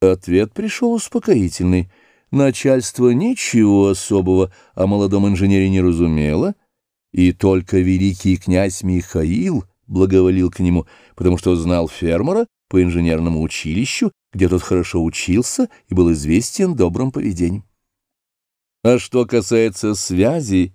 Ответ пришел успокоительный. Начальство ничего особого о молодом инженере не разумело, и только великий князь Михаил благоволил к нему, потому что знал фермера по инженерному училищу, где тот хорошо учился и был известен добрым поведением. А что касается связи,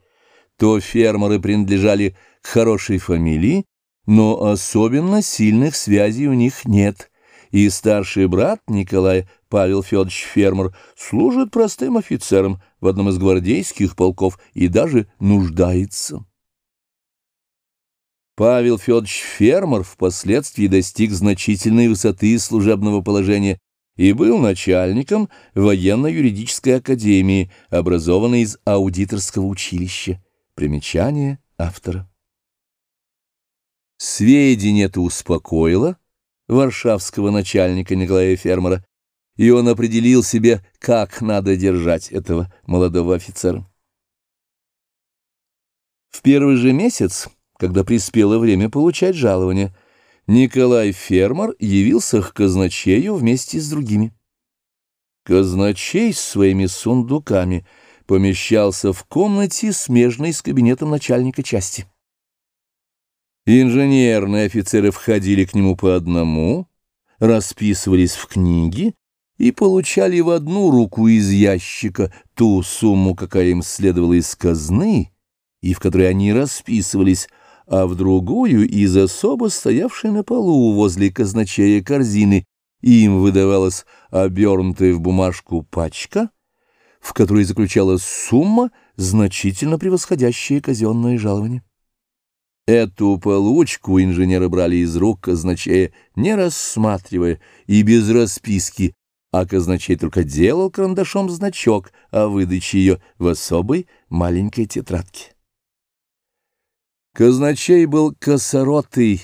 то фермеры принадлежали к хорошей фамилии, но особенно сильных связей у них нет, и старший брат Николай, Павел Федорович Фермер, служит простым офицером в одном из гвардейских полков и даже нуждается. Павел Федорович Фермер впоследствии достиг значительной высоты служебного положения и был начальником военно-юридической академии, образованной из аудиторского училища. Примечание автора. Сведение это успокоило варшавского начальника Николая Фермера, и он определил себе, как надо держать этого молодого офицера. В первый же месяц, когда приспело время получать жалование, Николай Фермер явился к казначею вместе с другими. Казначей с своими сундуками помещался в комнате, смежной с кабинетом начальника части. Инженерные офицеры входили к нему по одному, расписывались в книги и получали в одну руку из ящика ту сумму, какая им следовала из казны, и в которой они расписывались, а в другую из особо стоявшей на полу возле казначея корзины им выдавалась обернутая в бумажку пачка, в которой заключалась сумма, значительно превосходящая казенное жалование. Эту получку инженеры брали из рук казначея, не рассматривая и без расписки, а казначей только делал карандашом значок о выдаче ее в особой маленькой тетрадке. Казначей был косоротый,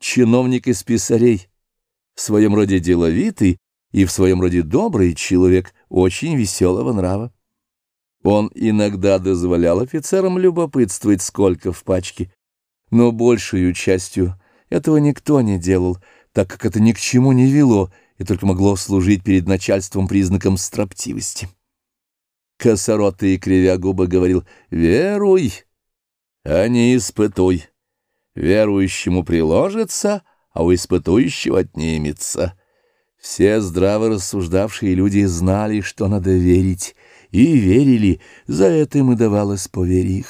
чиновник из писарей, в своем роде деловитый и в своем роде добрый человек, очень веселого нрава. Он иногда дозволял офицерам любопытствовать, сколько в пачке, но большую частью этого никто не делал, так как это ни к чему не вело и только могло служить перед начальством признаком строптивости. Косоротый, кривя губы, говорил «Веруй, а не испытуй. Верующему приложится, а у испытующего отнимется». Все здраво рассуждавшие люди знали, что надо верить, и верили, за это им и давалось поверь.